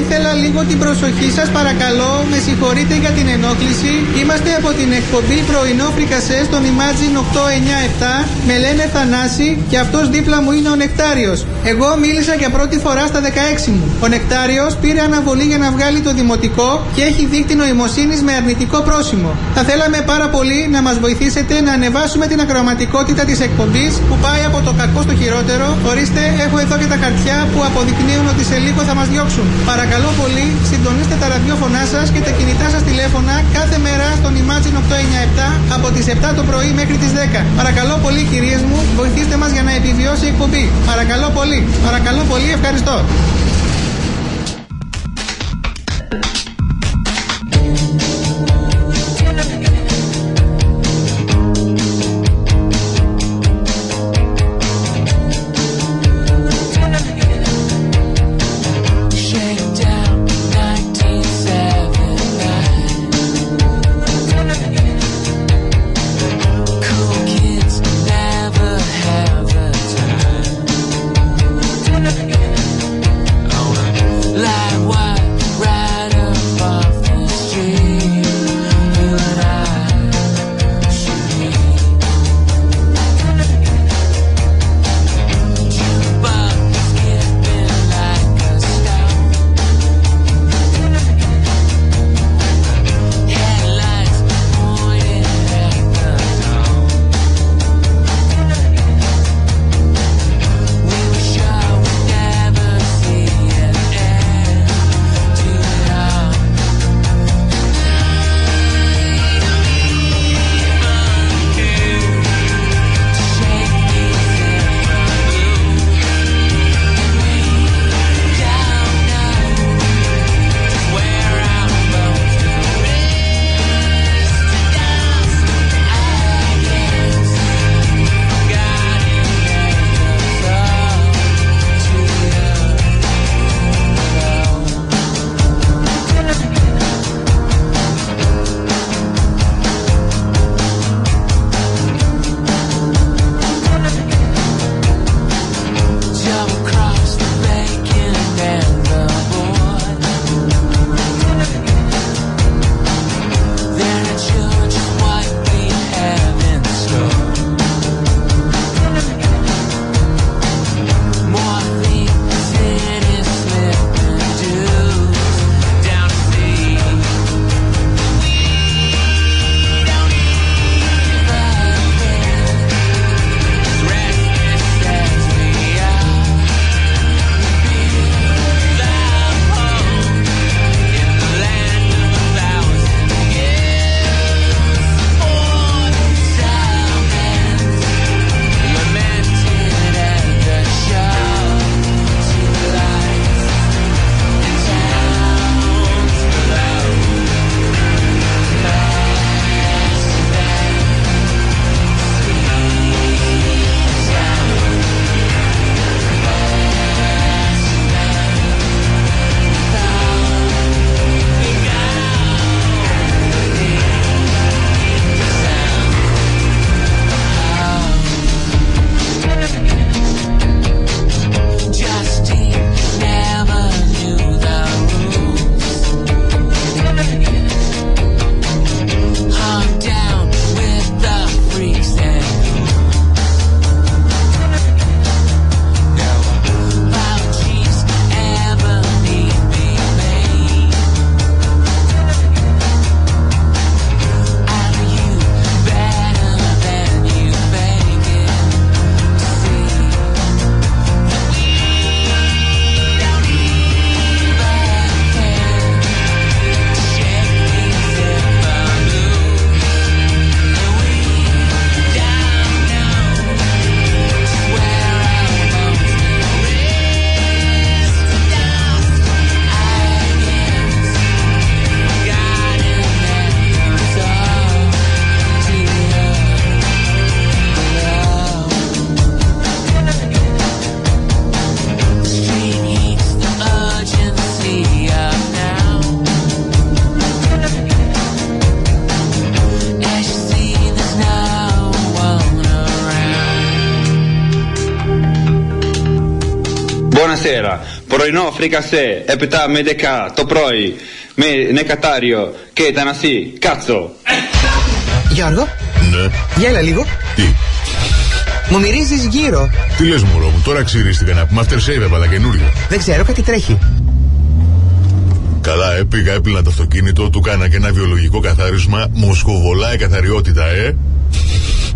ήθελα λίγο την προσοχή σας παρακαλώ. Με συγχωρείτε για την ενόχληση. Είμαστε από την εκπομπή πρωινό φρικασές των Imagine 897. Με λένε Θανάση και αυτός δίπλα μου είναι ο Νεκτάριος. Εγώ μίλησα για πρώτη φορά στα 16 μου. Ο Νεκτάριος πήρε αναβολή για να βγάλει το δημοτικό και έχει δίκτυο νοημοσύνης με αρνητικό πρόσημο. Θα θέλαμε πάρα πολύ να μας βοηθήσετε να ανεβάσουμε την ακροματικότητα της εκπομπής που πάει από το κακό στο χειρότερο. Ορίστε, έχω εδώ και τα χαρτιά που αποδεικνύουν ότι σε λίγο θα μας διώξουν. Παρακαλώ πολύ, συντονίστε τα ραδιόφωνά σας και τα κινητά σας τηλέφωνα κάθε μέρα στον Imagine 897 από τις 7 το πρωί μέχρι τις 10. Παρακαλώ πολύ κυρίες μου, βοηθήστε μας για να επιβιώσει η εκπομπή. Παρακαλώ πολύ, παρακαλώ πολύ, ευχαριστώ. Πρωινό φρίκασε 7 με 10 το πρωί με νεκατάριο και ήταν ασύ, κάτσο. Γιώργο, Ναι. γέλα λίγο. Τι; Μου μυρίζεις γύρω. Τι λες μωρό μου, τώρα ξυρίστηκα να πούμε aftershave έβαλα καινούριο. Δεν ξέρω, κάτι τρέχει. Καλά, ε, πήγα, έπλυνα το αυτοκίνητο, του κάνα και ένα βιολογικό καθάρισμα. Μου σκοβολάει καθαριότητα, ε.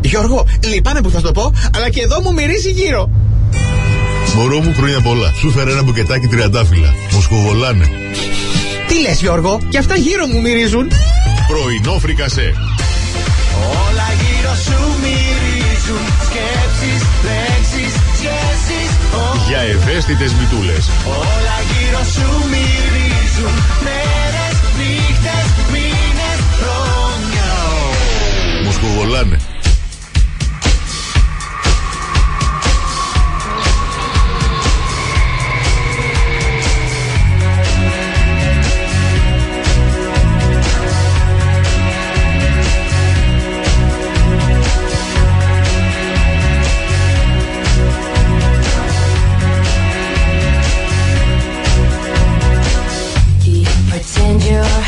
Γιώργο, λυπάμαι που θα σου το πω, αλλά και εδώ μου μυρίζει γύρω. Μωρό μου χρόνια πολλά. Σου φέρα ένα μπουκετάκι τριαντάφυλλα. Μου σκοβολάνε. Τι λες Γιώργο, και αυτά γύρω μου μυρίζουν. Πρωινό φρικασέ. Όλα γύρω σου μυρίζουν Σκέψεις, λέξεις, σχέσεις Ό, Για ευαίσθητες μητούλες. Όλα γύρω σου μυρίζουν Μέρες, νύχτες, μήνες, χρόνια Μου you.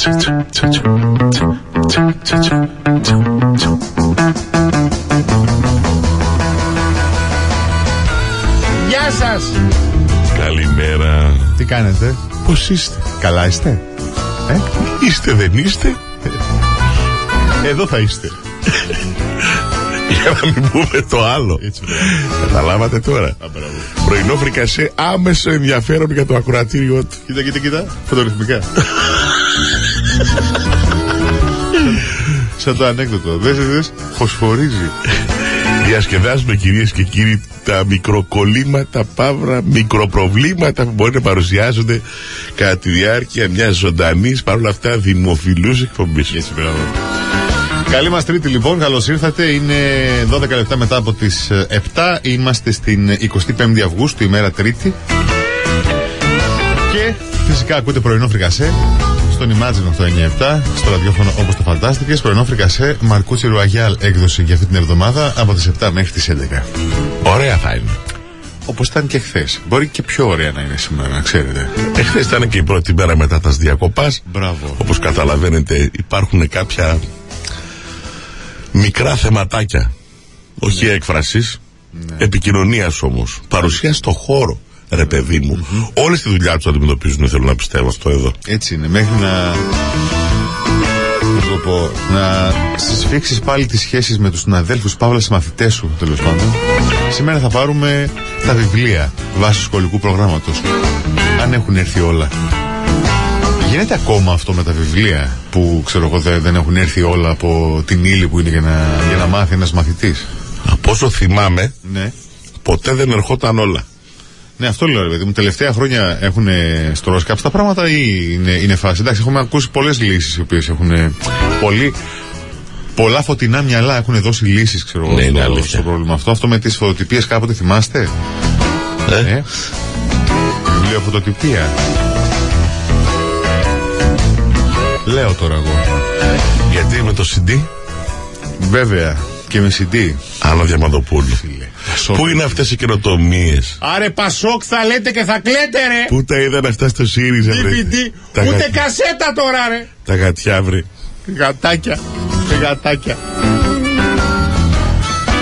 Γεια σας! Καλημέρα. Τι κάνετε, Πώς είστε; καλά είστε; Ε; Είστε δεν είστε; Εδώ θα είστε. Για να μην πούμε το άλλο. Έτσι, Καταλάβατε τώρα. μπράβο. Πρωινό φρικασέ άμεσο ενδιαφέρον για το ακροατήριό του. Κοίτα, κοίτα, κοίτα. Φωτορυθμικά. Σαν το ανέκδοτο. Δες, δες, δες. Φωσφορίζει. Διασκεδάζουμε κυρίες και κύριοι τα μικροκολλήματα, παύρα, μικροπροβλήματα που μπορεί να παρουσιάζονται κατά τη διάρκεια μιας ζωντανής παρόλα αυτά δημοφιλούς εκπομπής. Έτσι, μπράβο. Καλή μας τρίτη λοιπόν, καλώς ήρθατε. Είναι 12 λεπτά μετά από τις ε, 7. Είμαστε στην 25η Αυγούστου, ημέρα Τρίτη. Και φυσικά ακούτε πρωινό φρικασέ στον Imagine 897, στο ραδιόφωνο όπως το φαντάστηκες. Πρωινό φρικασέ, Μαρκούτσι Ρουαγιάλ έκδοση για αυτή την εβδομάδα από τις 7 μέχρι τις 11. Ωραία θα είναι. Όπως ήταν και χθες. Μπορεί και πιο ωραία να είναι σήμερα, να ξέρετε. Εχθέ ήταν και η πρώτη μέρα μετά τα διακοπάς. Μπράβο. Όπως καταλαβαίνετε, υπάρχουν κάποια μικρά θεματάκια. Όχι έκφρασης, επικοινωνίας όμως. Παρουσία στο χώρο, ρε παιδί μου. Όλε τη δουλειά τους αντιμετωπίζουν, θέλω να πιστεύω αυτό εδώ. Έτσι είναι, μέχρι να. πώς το πω, να συσφίξεις πάλι τις σχέσεις με τους συναδέλφους Παύλα μαθητές σου, τέλος πάντων. Σήμερα θα πάρουμε τα βιβλία βάσει σχολικού προγράμματος. Αν έχουν έρθει όλα. Γίνεται ακόμα αυτό με τα βιβλία που ξέρω εγώ δεν, δεν έχουν έρθει όλα από την ύλη που είναι για να, για να μάθει ένας μαθητής; Από όσο θυμάμαι, Ναι. ποτέ δεν ερχόταν όλα. Ναι, αυτό λέω, ρε παιδί μου. Τελευταία χρόνια έχουν στρώσει κάποια τα πράγματα ή είναι, είναι φάση. Εντάξει, έχουμε ακούσει πολλές λύσεις οι οποίες έχουν πολύ. Πολλά φωτεινά μυαλά έχουν δώσει λύσεις, ξέρω εγώ, Ναι, είναι στο, αλήθεια. στο πρόβλημα αυτό. Αυτό με τις φωτοτυπίες κάποτε θυμάστε; Ε; Ε; Βιβλιοφωτοτυπία. Λέω τώρα εγώ. Γιατί με το CD, Βέβαια. Και με CD. Άννα Διαμαντοπούλου. Πασόκ. Πού είναι αυτές οι καινοτομίες, Άρε Πασόκ θα λέτε και θα κλαίτε ρε. Πού τα είδαν αυτά στο ΣΥΡΙΖΑ, βρε. DVD. Τα, Ούτε γα- κασέτα τώρα ρε. τα γατιά, βρε. Γατάκια. Γατάκια.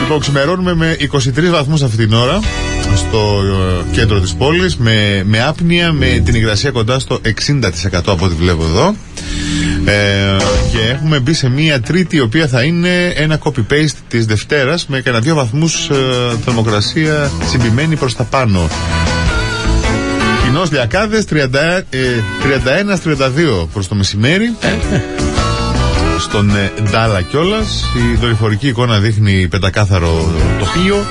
Λοιπόν, ξημερώνουμε με 23 βαθμούς αυτή την ώρα στο ε, κέντρο της πόλης με, με άπνοια, με την υγρασία κοντά στο 60% από ό,τι βλέπω εδώ ε, και έχουμε μπει σε μία τρίτη η οποία θα είναι ένα copy-paste της Δευτέρας με κανένα δύο βαθμούς ε, θερμοκρασία συμπημένη προς τα πάνω Κοινώς Λιακάδες 31 ε, 31-32 προς το μεσημέρι στον ε, Ντάλα κιόλας. Η δορυφορική εικόνα δείχνει πεντακάθαρο τοπίο.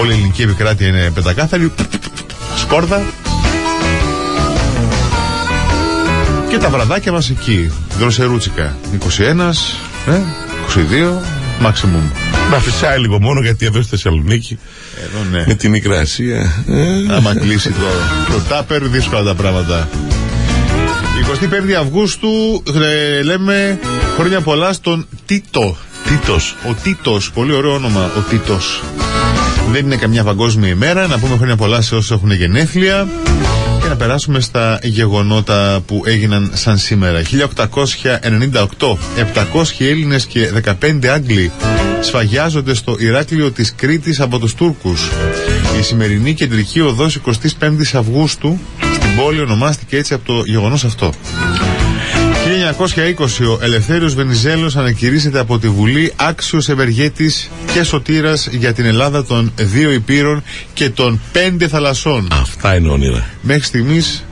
Όλη η ελληνική επικράτεια είναι πεντακάθαρη. Σκόρδα. Και τα βραδάκια μας εκεί. Δροσερούτσικα. 21, ε, 22, maximum. Να φυσάει λίγο μόνο γιατί εδώ στη Θεσσαλονίκη Εδώ ναι. με την υγρασία. Ε, Άμα κλείσει το, το τάπερ, δύσκολα τα πράγματα. 25 Αυγούστου ε, λέμε χρόνια πολλά στον Τίτο. Τίτος. Ο Τίτος, πολύ ωραίο όνομα, ο Τίτος. Δεν είναι καμιά παγκόσμια ημέρα. Να πούμε χρόνια πολλά σε όσους έχουν γενέθλια. Και να περάσουμε στα γεγονότα που έγιναν σαν σήμερα. 1898, 700 Έλληνες και 15 Άγγλοι σφαγιάζονται στο Ηράκλειο της Κρήτης από τους Τούρκους. Η σημερινή κεντρική οδός 25 Αυγούστου στην πόλη ονομάστηκε έτσι από το γεγονός αυτό. 1920 ο Ελευθέριος Βενιζέλος ανακηρύσσεται από τη Βουλή άξιος ευεργέτης και σωτήρας για την Ελλάδα των δύο υπήρων και των πέντε θαλασσών. Αυτά είναι όνειρα. Μέχρι στιγμής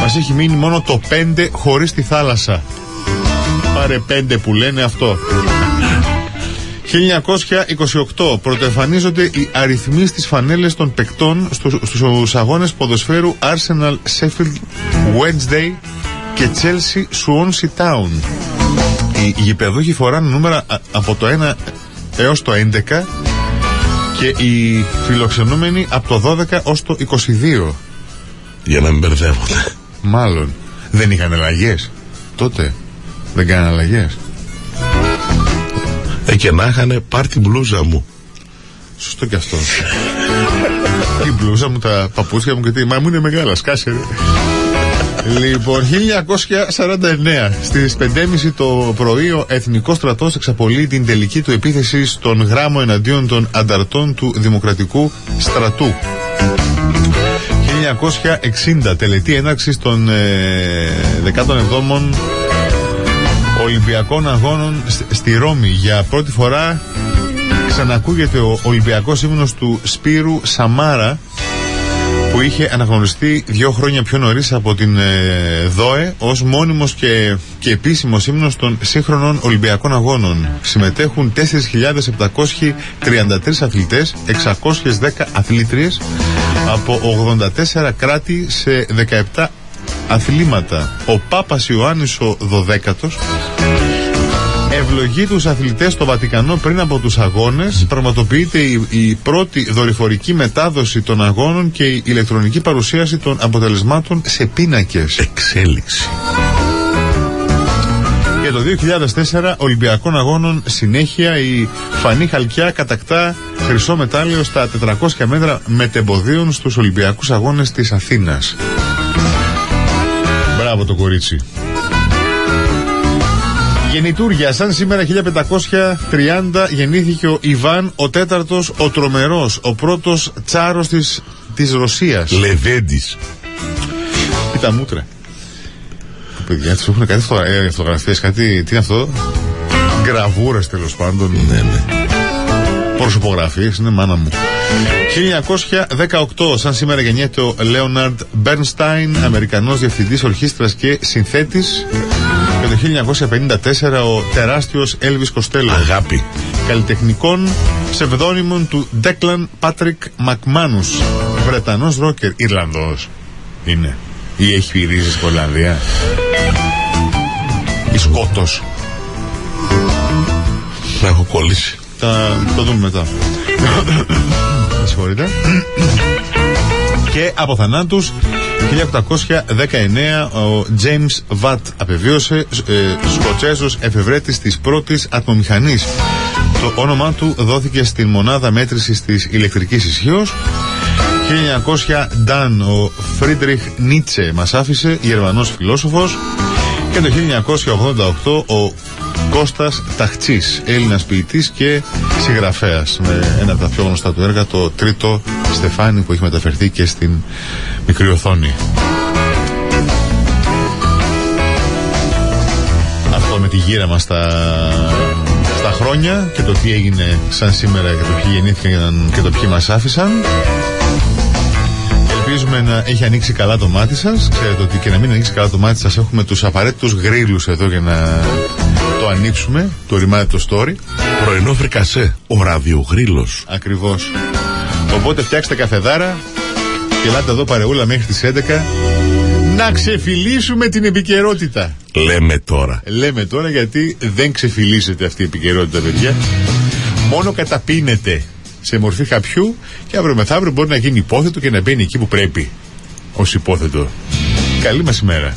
μας έχει μείνει μόνο το πέντε χωρίς τη θάλασσα. Πάρε πέντε που λένε αυτό. 1928 πρωτοεμφανίζονται οι αριθμοί στις φανέλες των παικτών στους, στους αγώνες ποδοσφαίρου Arsenal Sheffield Wednesday και Chelsea Swansea Town. Οι γηπεδούχοι φοράνε νούμερα α- από το 1 έως το 11 και οι φιλοξενούμενοι από το 12 ως το 22. Για να μην μπερδεύονται. Μάλλον. Δεν είχαν αλλαγές. Τότε. Δεν κάνανε αλλαγές. Ε, και να είχανε πάρ την μπλούζα μου. Σωστό και αυτό. Η μπλούζα μου, τα παπούτσια μου και τι. Μα μου είναι μεγάλα, σκάσε ρε. Λοιπόν, 1949. Στις 5.30 το πρωί, ο Εθνικός Στρατός εξαπολύει την τελική του επίθεση στον γράμμο εναντίον των ανταρτών του Δημοκρατικού Στρατού. 1960. Τελετή έναρξη των ε, 17ων Ολυμπιακών Αγώνων σ- στη Ρώμη. Για πρώτη φορά ξανακούγεται ο Ολυμπιακός ύμνος του Σπύρου Σαμάρα που είχε αναγνωριστεί δύο χρόνια πιο νωρίς από την ε, ΔΟΕ ως μόνιμος και, και επίσημος ύμνος των σύγχρονων Ολυμπιακών Αγώνων. Συμμετέχουν 4.733 αθλητές, 610 αθλήτριες από 84 κράτη σε 17 αθλήματα. Ο Πάπας Ιωάννης ο 12ος ευλογεί τους αθλητές στο Βατικανό πριν από τους αγώνες. Πραγματοποιείται η, η πρώτη δορυφορική μετάδοση των αγώνων και η ηλεκτρονική παρουσίαση των αποτελεσμάτων σε πίνακες. Εξέλιξη. και το 2004 Ολυμπιακών Αγώνων συνέχεια η Φανή Χαλκιά κατακτά χρυσό μετάλλιο στα 400 μέτρα μετεμποδίων στους Ολυμπιακούς Αγώνες της Αθήνας. Μπράβο το κορίτσι Γεννητούρια, σαν σήμερα 1530 γεννήθηκε ο Ιβάν ο τέταρτος ο τρομερός, ο πρώτος τσάρος της, της Ρωσίας. Λεβέντης. Κοίτα μούτρα. Παιδιά, τους έχουν κάτι φωτο- ε, φωτογραφίες, κάτι, τι είναι αυτό, γκραβούρες τέλος πάντων. Ναι, ναι. Προσωπογραφίες, είναι μάνα μου. 1918, σαν σήμερα γεννιέται ο Λέοναρντ Μπέρνστάιν, Αμερικανός διευθυντής ορχήστρας και συνθέτης. Και το 1954 ο τεράστιος Έλβης Κοστέλο. Αγάπη. Καλλιτεχνικών ψευδόνυμων του Ντέκλαν Πάτρικ Μακμάνους. Βρετανός ρόκερ, Ιρλανδός. Είναι. Ή έχει ρίζες στην Ολλανδία. Ή Σκότος. Να έχω κολλήσει. Θα το δούμε μετά. Με συγχωρείτε. Και από θανάτους 1819 ο James Watt απεβίωσε ε, Σκοτσέζος εφευρέτης της πρώτης ατμομηχανής. Το όνομά του δόθηκε στην μονάδα μέτρησης της ηλεκτρικής ισχύως 1900 Νταν ο Φρίντριχ Νίτσε μας άφησε Γερμανός φιλόσοφος και το 1988 ο Κώστας Ταχτσής Έλληνας ποιητής και συγγραφέας με ένα από τα πιο γνωστά του έργα το τρίτο Στεφάνι που έχει μεταφερθεί και στην μικρή οθόνη Αυτό με τη γύρα μας στα, στα χρόνια και το τι έγινε σαν σήμερα και το ποιοι γεννήθηκαν και το ποιοι μας άφησαν Ελπίζουμε να έχει ανοίξει καλά το μάτι σας. Ξέρετε ότι και να μην ανοίξει καλά το μάτι σας, έχουμε τους απαραίτητους γρήλους εδώ για να το ανοίξουμε. Το ρημάδι το story. Πρωινό φρικασέ. Ο ραδιογρίλο. Ακριβώς. Οπότε φτιάξτε καφεδάρα και ελάτε εδώ παρεούλα μέχρι τις 11 να ξεφυλίσουμε την επικαιρότητα. Λέμε τώρα. Λέμε τώρα γιατί δεν ξεφυλίζεται αυτή η επικαιρότητα, παιδιά. Μόνο καταπίνεται σε μορφή χαπιού και αύριο μεθαύριο μπορεί να γίνει υπόθετο και να μπαίνει εκεί που πρέπει. Ω υπόθετο. Καλή μας ημέρα.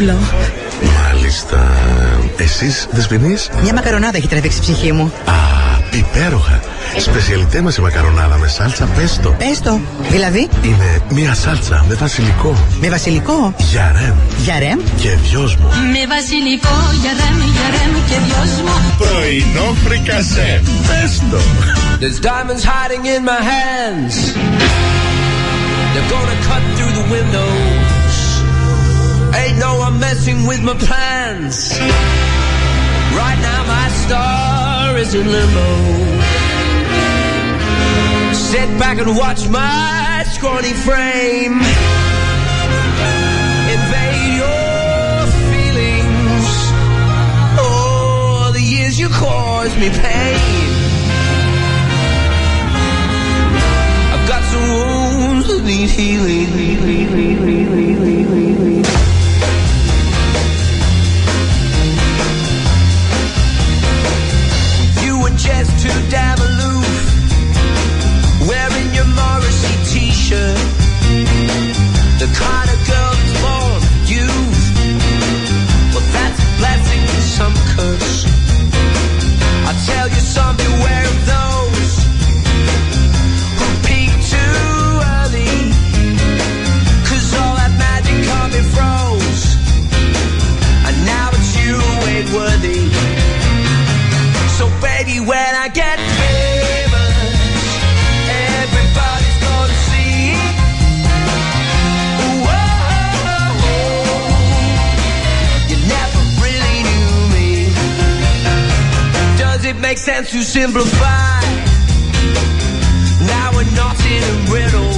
Ένα φιλέτο κοτόπουλο. Μάλιστα. Εσείς, Δεσποινής; Μια μακαρονάδα έχει τραβήξει η ψυχή μου. Α, υπέροχα. Σπεσιαλιτέ μας η μακαρονάδα με σάλτσα πέστο. Πες Δηλαδή, Είναι μια σάλτσα με βασιλικό. με βασιλικό; Γιαρέμ Για ρεμ. και δυόσμο. Με βασιλικό για ρέμ, για ρέμ και δυόσμο Πρωινό φρικασέ. Πέστο. There's diamonds hiding in my hands. They're gonna cut through the windows. Ain't no one messing with my plans. Right now my star is in limbo. Sit back and watch my scrawny frame invade your feelings. The years you caused me pain. I've got some wounds that need healing. Damn aloof, wearing your Morrissey t-shirt. The kind of girl that's born youth. Well, that's a blessing and some curse. I tell you, some makes sense to simplify. Now we're not in a riddle.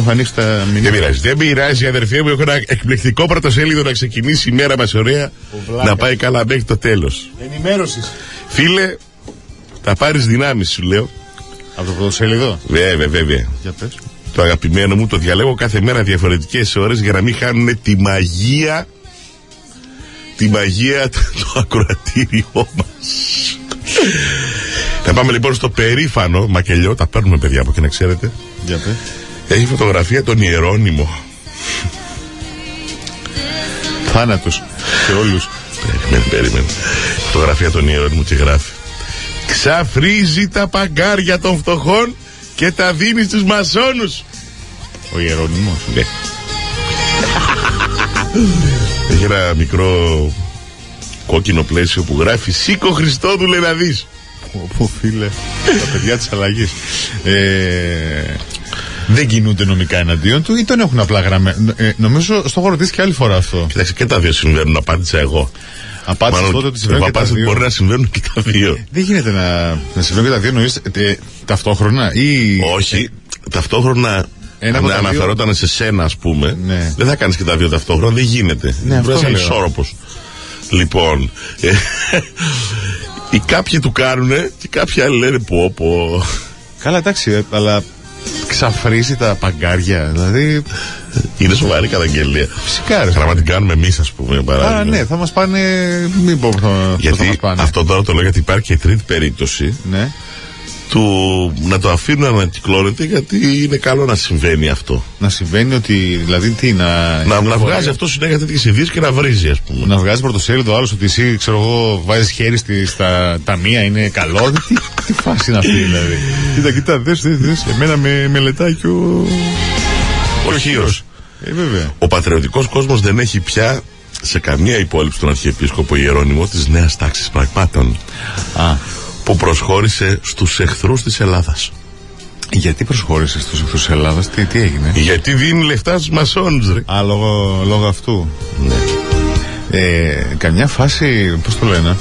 Έχω ανοίξει τα Δεν μηνύματα. πειράζει. Δεν πειράζει, αδερφέ μου. Έχω ένα εκπληκτικό πρωτοσέλιδο να ξεκινήσει η μέρα μας ωραία. βλάκα. Να πάει καλά μέχρι το τέλος. Ενημέρωσης. Φίλε, θα πάρεις δυνάμεις, σου λέω. Από το πρωτοσέλιδο; Βέβαια, βέβαια. Για πες. Το αγαπημένο μου το διαλέγω κάθε μέρα διαφορετικές ώρες για να μην χάνουν τη μαγεία. Τη μαγεία του το ακροατήριό μας. Θα πάμε λοιπόν στο περήφανο μακελιό. Τα παίρνουμε παιδιά από εκεί να ξέρετε. Για πες. Έχει φωτογραφία τον Ιερώνυμο. Θάνατος σε όλους. Περίμενε, περίμενε. Φωτογραφία των Ιερώνυμου και γράφει. Ξαφρίζει τα παγκάρια των φτωχών και τα δίνει στους μασόνους. Ο Ιερώνυμος. Ναι. Έχει ένα μικρό κόκκινο πλαίσιο που γράφει Σήκω Χριστόδουλε να δεις Πω φίλε, τα παιδιά της αλλαγής. Ε, δεν κινούνται νομικά εναντίον του ή τον έχουν απλά γραμμένο. Ε, νομίζω στο έχω ρωτήσει και άλλη φορά αυτό. Κοίταξε και τα δύο συμβαίνουν, απάντησα εγώ. Απάντησες Μάλλον, τότε ότι εγώ συμβαίνουν και τα απάντησα ότι δύο. μπορεί να συμβαίνουν και τα δύο. Δεν γίνεται να, να συμβαίνουν και τα δύο εννοείς ε, ταυτόχρονα ή. Όχι, ταυτόχρονα Ένα από αν τα δύο- αναφερόταν σε σένα, ας πούμε, Ναι. δεν θα κάνεις και τα δύο ταυτόχρονα, δεν γίνεται. Ναι, αυτό Πρέπει να είσαι λέω. ισόρροπος. Λοιπόν, ε, οι κάποιοι του κάνουνε και κάποιοι άλλοι λένε πω πω. Καλά, εντάξει, ε, αλλά ξαφρίζει τα παγκάρια. Δηλαδή. Είναι σοβαρή καταγγελία. Φυσικά, ρε. Θα να την κάνουμε εμείς, ας πούμε, για παράδειγμα. Άρα ναι, θα μας πάνε. Μην πω θα, πώς θα Γιατί μας πάνε. αυτό τώρα το λέω γιατί υπάρχει και τρίτη περίπτωση Ναι. Του να το αφήνουν να ανακυκλώνεται γιατί είναι καλό να συμβαίνει αυτό. Να συμβαίνει ότι. Δηλαδή τι, να. Να, να βγάζει αυτό συνέχεια τέτοιες ειδήσεις και να βρίζει, ας πούμε. Να βγάζει πρωτοσέλιδο άλλος ότι εσύ, ξέρω εγώ, βάζεις χέρι στη, στα ταμεία, είναι καλό. τι, τι φάση είναι αυτή, δηλαδή. κοίτα, κοίτα, δες, δες, δες. Εμένα με μελετάει και ο. Ο Χίος. Ε, βέβαια. Ο πατριωτικός κόσμος δεν έχει πια σε καμία υπόλοιψη τον Αρχιεπίσκοπο Ιερώνυμο της νέας τάξης πραγμάτων Α, που προσχώρησε στους εχθρούς της Ελλάδας. γιατί προσχώρησε στους εχθρούς της Ελλάδας, τι, τι έγινε; Γιατί δίνει λεφτά στους μασόνους ρε. Α, λόγω, λόγω αυτού. Ναι. Ε, καμιά φάση, πώς το λένε.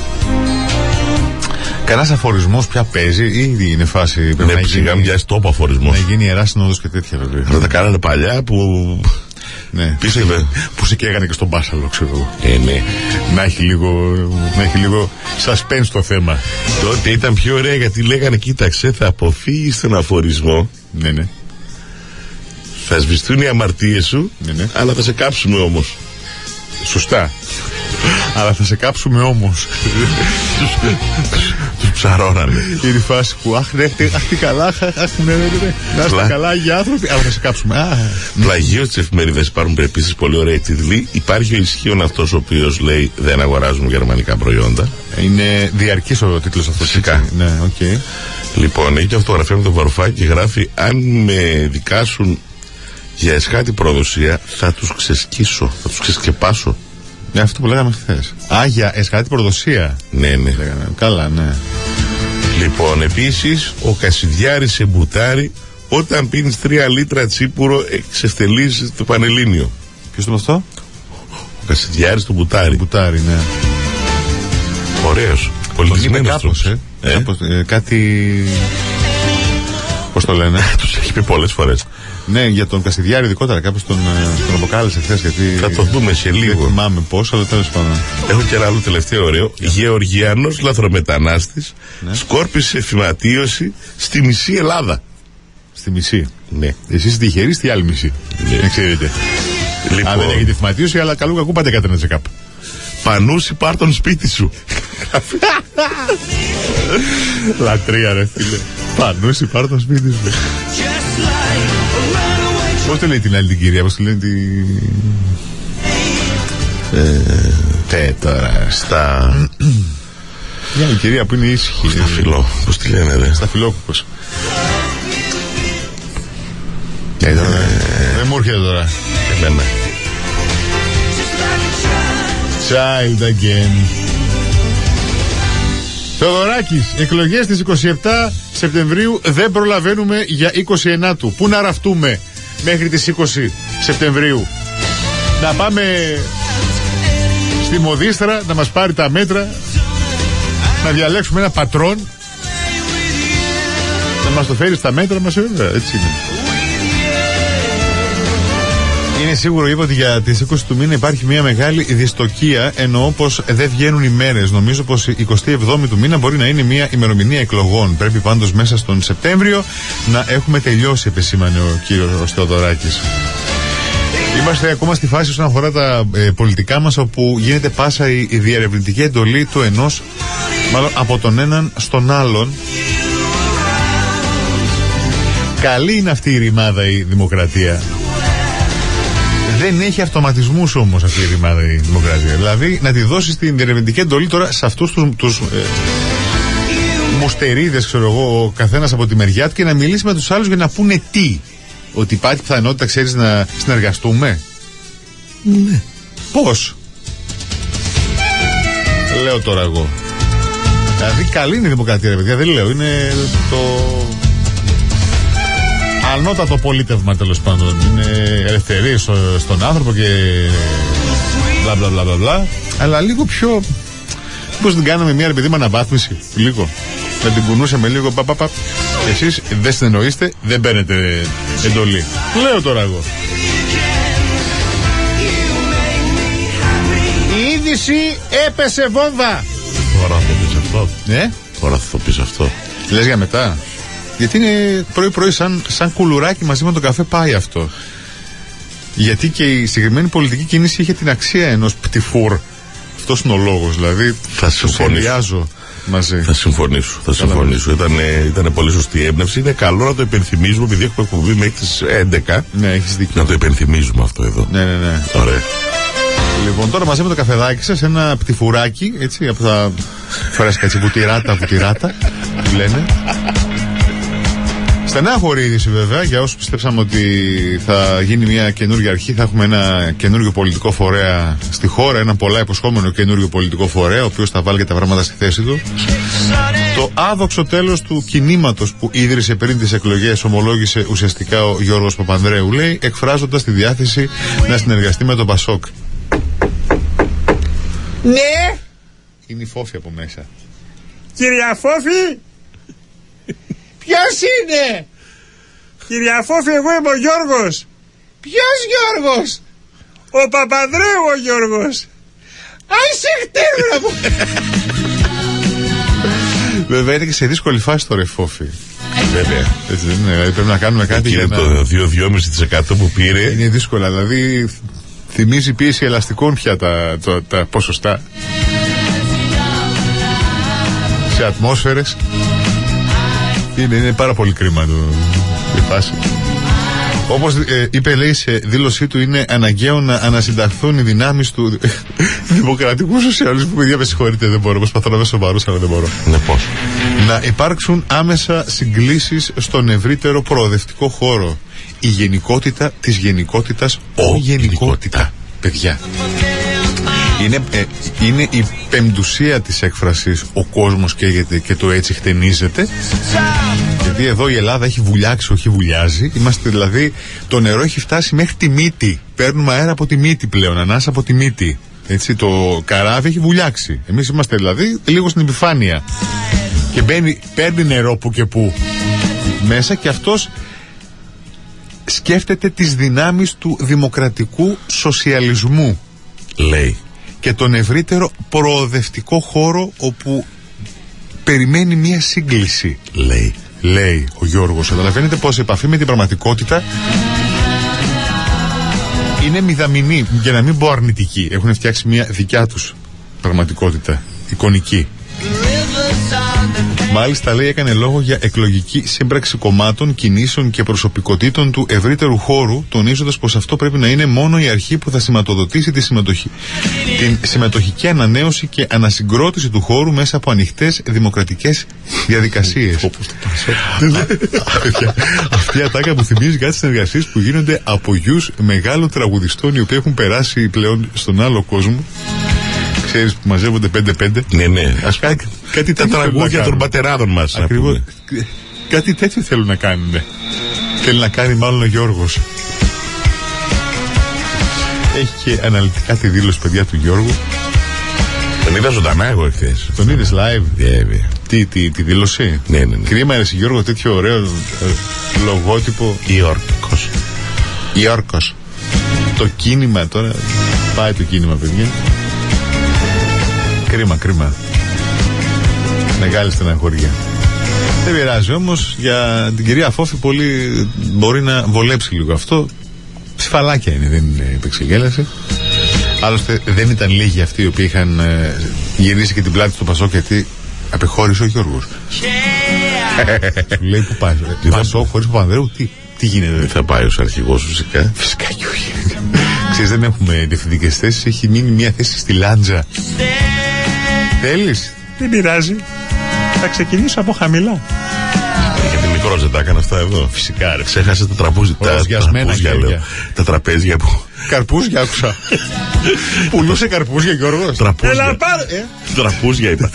Κανένας αφορισμός πια παίζει ή ήδη είναι φάση. Πρέπει Ναι, να, σιγά γίνει, μοιάζει τόπο αφορισμός. να γίνει ιερά συνόδος και τέτοια βέβαια. Αυτά τα κάνανε παλιά που. Ναι. Πίστευε. Που σε καίγανε και στον Μπάσαλο, ξέρω εγώ. Ε, ναι. Να έχει λίγο, να έχει λίγο suspense το θέμα. Τότε ήταν πιο ωραία γιατί λέγανε κοίταξε θα αποφύγεις τον αφορισμό Ναι, ναι. θα σβηστούν οι αμαρτίες σου Ναι, ναι. αλλά θα σε κάψουμε όμως. Σωστά. Αλλά θα σε κάψουμε όμως. Τους ψαρώνανε. Είναι η φάση που αχ, ναι, τι- αχ, τι καλά, αχ, αχ, ναι, ναι, ναι. Να είστε Πλά. καλά οι άνθρωποι. Αλλά θα σε κάψουμε. Α, Πλαγίω τη εφημερίδα υπάρχουν επίση πολύ ωραία τίτλοι. Υπάρχει ο ισχύον αυτός ο οποίος λέει Δεν αγοράζουμε γερμανικά προϊόντα. είναι διαρκής ο τίτλος αυτός. Φυσικά. Ναι, οκ. Λοιπόν, έχει και φωτογραφία με τον Βαρουφάκη και γράφει Αν με δικάσουν για εσχάτη προδοσία, θα τους ξεσκίσω, θα τους ξεσκεπάσω. Ναι, αυτό που λέγαμε χθες. Α, για εσχάτη προδοσία. Ναι, ναι. Λέγαμε. Καλά, ναι. Λοιπόν, επίσης, ο Κασιδιάρης σε Μπουτάρη όταν πίνεις τρία λίτρα τσίπουρο, εξευτελίζεις το Πανελλήνιο. Ποιος το είπε αυτό; Ο Κασιδιάρης στο μπουτάρι. Μπουτάρι, ναι. Ωραίος. Τον είπε Πολιτισμένο κάπως, ε. Ε; Κάπως, ε, κάτι. Πώς το λένε; Τους έχει πει πολλές φορές. Ναι, για τον Κασιδιάρη ειδικότερα. Κάποιος τον, ε, τον αποκάλεσε χθες. Γιατί... Θα το δούμε σε Δεν λίγο. θυμάμαι πώς, αλλά τέλος πάντων. Έχω και ένα άλλο τελευταίο ωραίο. Γεωργιανός λαθρομετανάστης Ναι. σκόρπισε φυματίωση στη μισή Ελλάδα. Στη μισή. Ναι. Εσείς είστε τυχεροί στη άλλη μισή. Ναι. Δεν ξέρετε. Λοιπόν, Αν δεν έχετε θυματίωση, αλλά καλού κακού πάτε κατά ένα check-up. Πανούσι πάρ τον σπίτι σου. Λατρεία, ρε φίλε. Πανούσι, πάρ το σπίτι σου. Πώς το λέει την άλλη την κυρία, πώς το λένε τη. Ε, Τε τώρα. Στα. Μια άλλη κυρία που είναι ήσυχη. Στα φιλό. Πώς τη λένε, ρε. Στα φιλόκουπο. Ε, τώρα, Δεν μου έρχεται τώρα. Εμένα. Child again. Θεοδωράκης, εκλογές στις 27 Σεπτεμβρίου δεν προλαβαίνουμε για 29 του. Πού να ραφτούμε; Μέχρι τις 20 Σεπτεμβρίου. Να πάμε στη Μοδίστρα να μας πάρει τα μέτρα να διαλέξουμε ένα πατρόν να μας το φέρεις στα μέτρα μας ε, βέβαια έτσι είναι Είναι σίγουρο, είπα ότι για τις 20 του μήνα υπάρχει μια μεγάλη δυστοκία. Εννοώ πως δεν βγαίνουν οι μέρες. Νομίζω πως η 27η του μήνα μπορεί να είναι μια ημερομηνία εκλογών. Πρέπει πάντως μέσα στον Σεπτέμβριο να έχουμε τελειώσει, επεσήμανε ο κύριος Θεοδωράκης. Είμαστε ακόμα στη φάση όσον αφορά τα ε, πολιτικά μας, όπου γίνεται πάσα η, η διερευνητική εντολή του ενός, μάλλον από τον έναν στον άλλον. Καλή είναι αυτή η ρημάδα η δημοκρατία. Δεν έχει αυτοματισμούς όμως αυτή η ρημάδα η δημοκρατία. Δηλαδή να τη δώσεις την διερευνητική εντολή τώρα σε αυτούς τους τους, ε, μουστερίδε, ξέρω εγώ, ο καθένας από τη μεριά του και να μιλήσει με τους άλλους για να πούνε τι. Ότι υπάρχει πιθανότητα, ξέρεις, να συνεργαστούμε. Ναι. Πώς; Λέω τώρα εγώ. Δηλαδή καλή είναι η δημοκρατία, ρε παιδιά. Δεν λέω. Είναι το ανώτατο πολίτευμα τέλος πάντων. Είναι ελευθερίες στον άνθρωπο και μπλα μπλα μπλα μπλα μπλα. Αλλά λίγο πιο. Πώς την κάναμε μια ρε παιδί με αναβάθμιση. Λίγο. Να την κουνούσαμε λίγο. Πα, πα, πα. Και εσείς δεν συνεννοείστε, δεν παίρνετε εντολή. Λέω τώρα εγώ. Η είδηση έπεσε βόμβα. Τώρα θα το πεις αυτό. Ναι. Τώρα θα το πεις αυτό. Λες για μετά. Γιατί είναι πρωί-πρωί σαν, σαν κουλουράκι μαζί με τον καφέ πάει αυτό. Γιατί και η συγκεκριμένη πολιτική κίνηση είχε την αξία ενός πτυφούρ. Αυτός είναι ο λόγος. Δηλαδή Θα το συμφωνήσω. συνδυάζω μαζί. Θα συμφωνήσω. Θα συμφωνήσω. Ήταν, ήταν πολύ σωστή η έμπνευση. Είναι καλό να το υπενθυμίζουμε επειδή έχουμε εκπομπή μέχρι τις 11. Ναι, έχεις δίκιο. Να το υπενθυμίζουμε αυτό εδώ. Ναι, ναι, ναι. Ωραία. Λοιπόν, τώρα μαζί με το καφεδάκι σας, ένα πτυφουράκι, έτσι, από τα φρέσκα, έτσι, βουτυράτα, βουτυράτα, που λένε. Στενάχωρη είδηση βέβαια, για όσους πιστέψαμε ότι θα γίνει μια καινούργια αρχή, θα έχουμε ένα καινούργιο πολιτικό φορέα στη χώρα, ένα πολλά υποσχόμενο καινούργιο πολιτικό φορέα, ο οποίος θα βάλει και τα πράγματα στη θέση του. Το άδοξο τέλος του κινήματος που ίδρυσε πριν τις εκλογές, ομολόγησε ουσιαστικά ο Γιώργος Παπανδρέου, λέει, εκφράζοντας τη διάθεση να συνεργαστεί με τον Πασόκ. Ναι, Είναι η φόφη από μέσα. κυρία Φόφη. Ποιος είναι; Κυρία Φόφη, εγώ είμαι ο Γιώργος. Ποιος Γιώργος; Ο Παπανδρέου ο Γιώργος. Αν σε χτύρουνα μου. Βέβαια είναι και σε δύσκολη φάση τώρα η φόφη. Βέβαια. Έτσι δεν είναι, δηλαδή πρέπει να κάνουμε κάτι Εκεί για είναι να... το 2-2,5% που πήρε. Είναι δύσκολα, δηλαδή θυμίζει πίεση ελαστικών πια τα, τα, τα ποσοστά. Σε ατμόσφαιρες. Είναι, είναι πάρα πολύ κρίμα το, η φάση. Όπως είπε, λέει σε δήλωσή του, είναι αναγκαίο να ανασυνταχθούν οι δυνάμεις του δημοκρατικού σοσιαλισμού. Παιδιά, με συγχωρείτε, δεν μπορώ. Προσπαθώ να είμαι σοβαρός, αλλά δεν μπορώ. Ναι, πώς; Να υπάρξουν άμεσα συγκλήσεις στον ευρύτερο προοδευτικό χώρο. Η γενικότητα της γενικότητας, ο γενικότητα. Παιδιά. Είναι, ε, είναι η πεμπτουσία της έκφρασης ο κόσμος καίγεται και το έτσι χτενίζεται γιατί εδώ η Ελλάδα έχει βουλιάξει όχι βουλιάζει. Είμαστε δηλαδή το νερό έχει φτάσει μέχρι τη μύτη. Παίρνουμε αέρα από τη μύτη πλέον ανάσα από τη μύτη. Έτσι το καράβι έχει βουλιάξει. Εμείς είμαστε δηλαδή λίγο στην επιφάνεια. Και μπαίνει, παίρνει νερό που και που μέσα και αυτός σκέφτεται τις δυνάμεις του δημοκρατικού σοσιαλισμού. Λέει. Και τον ευρύτερο προοδευτικό χώρο όπου περιμένει μια σύγκληση. Λέει. Λέει ο Γιώργος. Καταλαβαίνετε πως η επαφή με την πραγματικότητα είναι μηδαμινή για να μην πω αρνητική. Έχουν φτιάξει μια δικιά τους πραγματικότητα. Εικονική. Μάλιστα λέει έκανε λόγο για εκλογική σύμπραξη κομμάτων, κινήσεων και προσωπικότητων του ευρύτερου χώρου, τονίζοντας πως αυτό πρέπει να είναι μόνο η αρχή που θα σηματοδοτήσει τη συμμετοχή. Την συμμετοχική ανανέωση και ανασυγκρότηση του χώρου μέσα από ανοιχτές δημοκρατικές διαδικασίες. Παιδιά, Αυτή η ατάκα που θυμίζει κάτι συνεργασίες που γίνονται από γιους μεγάλων τραγουδιστών οι οποίοι έχουν περάσει πλέον στον άλλο κόσμο. Ξέρεις που μαζεύονται 5-5. Ναι, ναι. Ας κάτι, κάτι Τα τέτοιο θέλουν να τραγούδια των κάνουν. πατεράδων μας. Ακριβώς. Κάτι τέτοιο θέλουν να κάνουν. Θέλει να κάνει μάλλον ο Γιώργος. Έχει και αναλυτικά τη δήλωση παιδιά του Γιώργου. Τον είδα ζωντανά εγώ εχθές. Τον είδες live; Βέβαια. Τι, τι, τη δήλωση; Ναι, ναι, ναι. Κρίμα είναι Γιώργο τέτοιο ωραίο ε, λογότυπο. Ιόρκο. Ιόρκος. το κίνημα τώρα. Πάει το κίνημα, παιδιά. Κρίμα, κρίμα. Μεγάλη στεναχώρια. Δεν πειράζει όμως για την κυρία Φόφη πολύ μπορεί να βολέψει λίγο αυτό. Ψηφαλάκια είναι, δεν είναι επεξεγέλαση. Άλλωστε δεν ήταν λίγοι αυτοί οι οποίοι είχαν ε, γυρίσει και την πλάτη στο Πασόκ γιατί απεχώρησε ο Γιώργος. Σου λέει που πάει. Ε, Πασόκ χωρίς Παπανδρέου, τι, τι γίνεται; Θα πάει ως αρχηγός φυσικά. Φυσικά και όχι. Ξέρεις δεν έχουμε διευθυντικές θέσεις, έχει μείνει μια θέση στη Λάντζα. Θέλεις; Δεν πειράζει. Θα ξεκινήσω από χαμηλά. Γιατί μικρός δεν τα έκανε αυτά εδώ. Φυσικά ρε. Ξέχασε τα τραπούζια. Τα Ροσιασμένα τραπούζια, χέρια. λέω. Τα τραπέζια που. Καρπούζια άκουσα. Πουλούσε καρπούζια Γιώργος. Τραπούζια. Έλα πάρε. ε. Τραπούζια είπα.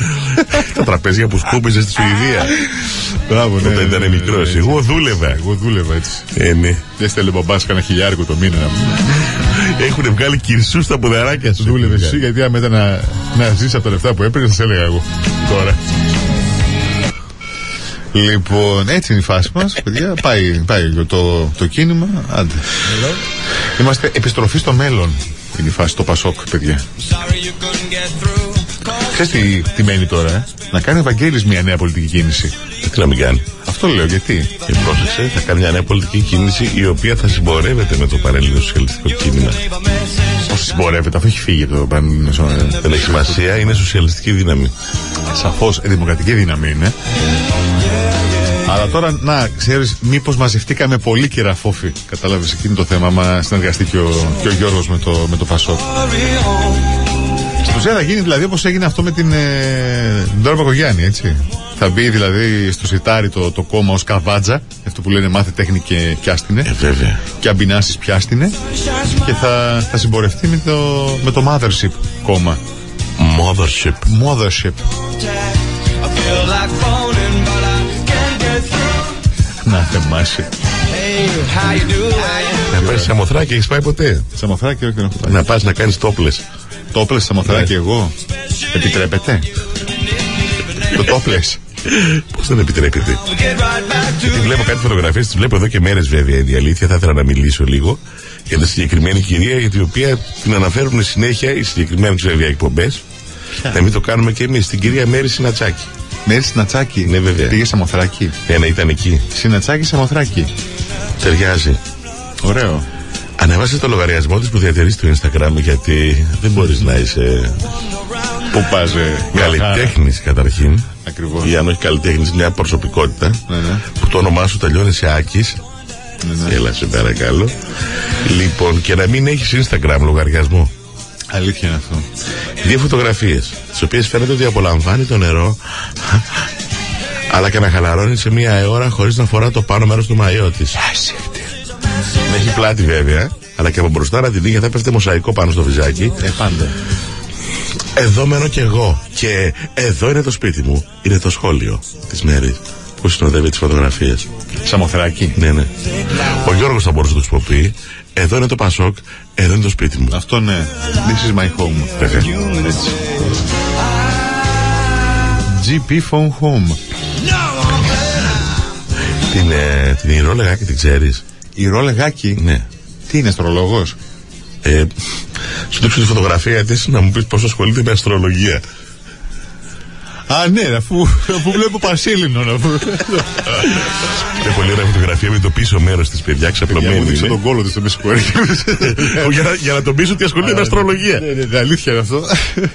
τα τραπέζια που σκούπιζες στη Σουηδία. Μπράβο, ναι. Όταν ναι, ήταν ναι, μικρός. ναι, ναι. Εγώ δούλευα. Εγώ δούλευα έτσι. Ε, ναι. Δεν στέλνε μπαμπάς κανένα χιλιάρικο το μήνα. Έχουν βγάλει κυρσού στα ποδαράκια σου. Δούλευε εσύ γιατί άμα ήταν να, να ζήσει από τα λεφτά που έπαιρνε, θα σε έλεγα εγώ. Τώρα. Λοιπόν, έτσι είναι η φάση μας, παιδιά. Πάει, πάει το, το κίνημα. Άντε. Είμαστε επιστροφή στο μέλλον. Είναι η φάση, το Πασόκ, παιδιά. Ξέρεις τι, τι μένει τώρα, ε; Να κάνει ο Ευαγγέλης μια νέα πολιτική κίνηση. Τι να μην κάνει. Αυτό λέω, γιατί; Και πρόσεξε, θα κάνει μια νέα πολιτική κίνηση η οποία θα συμπορεύεται με το παρέλληνο σοσιαλιστικό κίνημα. Πώς συμπορεύεται, αφού έχει φύγει από το Πανελλήνιο. Δεν έχει σημασία, είναι σοσιαλιστική δύναμη. Σαφώς, δημοκρατική δύναμη είναι. Αλλά τώρα, να ξέρεις, μήπως μαζευτήκαμε πολύ κεραφόφι. Κατάλαβες εκείνο το θέμα, μα συνεργαστεί και ο, και ο Γιώργος με το, με το Πασόκ. Στην ουσία θα γίνει δηλαδή όπως έγινε αυτό με την ε, την Ντόρα Πακογιάννη, έτσι. Θα μπει δηλαδή στο σιτάρι το, το κόμμα ως καβάτζα, αυτό που λένε μάθε τέχνη και πιάστηνε. Ε, βέβαια. Και αμπινάσεις πιάστηνε. Και θα, θα συμπορευτεί με το, με το Mothership κόμμα. Mothership. Mothership. Να θεμάσει. Να πάει σε Σαμοθράκη, έχεις πάει ποτέ; Σαμοθράκη, όχι, δεν έχω πάει. Να πας να κάνεις τόπλες. Τόπλε Σαμοθράκη, Ναι. εγώ. Επιτρέπεται; το τόπλε. Πώς δεν επιτρέπεται; Γιατί βλέπω κάτι φωτογραφίες, τις βλέπω εδώ και μέρες βέβαια. Είναι η αλήθεια, θα ήθελα να μιλήσω λίγο για τη συγκεκριμένη κυρία, για την οποία την αναφέρουν συνέχεια οι συγκεκριμένες βέβαια εκπομπές. Να μην το κάνουμε και εμείς. Την κυρία Μέρη Συνατσάκη. Μέρη Συνατσάκη. Ναι, βέβαια. Πήγες Σαμοθράκη. Ε, να ήταν εκεί. Συνατσάκη Σαμοθράκη. Ταιριάζει. Ωραίο. Ανέβασε το λογαριασμό της που διατηρείς στο Instagram γιατί δεν μπορείς να είσαι Πού πας, ε, καλλιτέχνης καταρχήν. Ακριβώς. Ή αν όχι καλλιτέχνης, μια προσωπικότητα Ναι, ναι. που το όνομά σου τελειώνει σε Άκης. Ναι, ναι. Έλα σε παρακαλώ. Λοιπόν, και να μην έχεις Instagram λογαριασμό. Αλήθεια είναι αυτό. Δύο φωτογραφίες, τις οποίες φαίνεται ότι απολαμβάνει το νερό, αλλά και να χαλαρώνει σε μία ώρα χωρίς να φορά το πάνω μέρος του μαλλιό της. Με έχει πλάτη βέβαια, αλλά και από μπροστά να την είχε θα πέφτει μοσαϊκό πάνω στο βυζάκι. Ε, πάντα. Εδώ μένω κι εγώ. Και εδώ είναι το σπίτι μου. Είναι το σχόλιο της Μέρη που συνοδεύει τις φωτογραφίες. Σαμοθράκη. Ναι, ναι. Ο Γιώργος θα μπορούσε να το χρησιμοποιεί. Εδώ είναι το Πασόκ, εδώ είναι το σπίτι μου. Αυτό ναι. This is my home. Βέβαια. Έτσι. GP Phone Home. Την, ε, την ηρόλεγα και την ξέρεις. Η Ρόλεγάκη. Ναι. Τι είναι, αστρολόγος; Ε, σου δείξω τη φωτογραφία της να μου πεις πώς ασχολείται με αστρολογία. Α, ναι, αφού, αφού βλέπω Πασίλινο. Αφού... Είναι πολύ ωραία φωτογραφία με το πίσω μέρος της παιδιά Για μου ξαπλωμένη. δείξε είναι. τον κόλο της στο μεσηκόρι. για, να, για να τον πείσω ότι ασχολείται με αστρολογία. Ναι, ναι, ναι, αλήθεια είναι αυτό.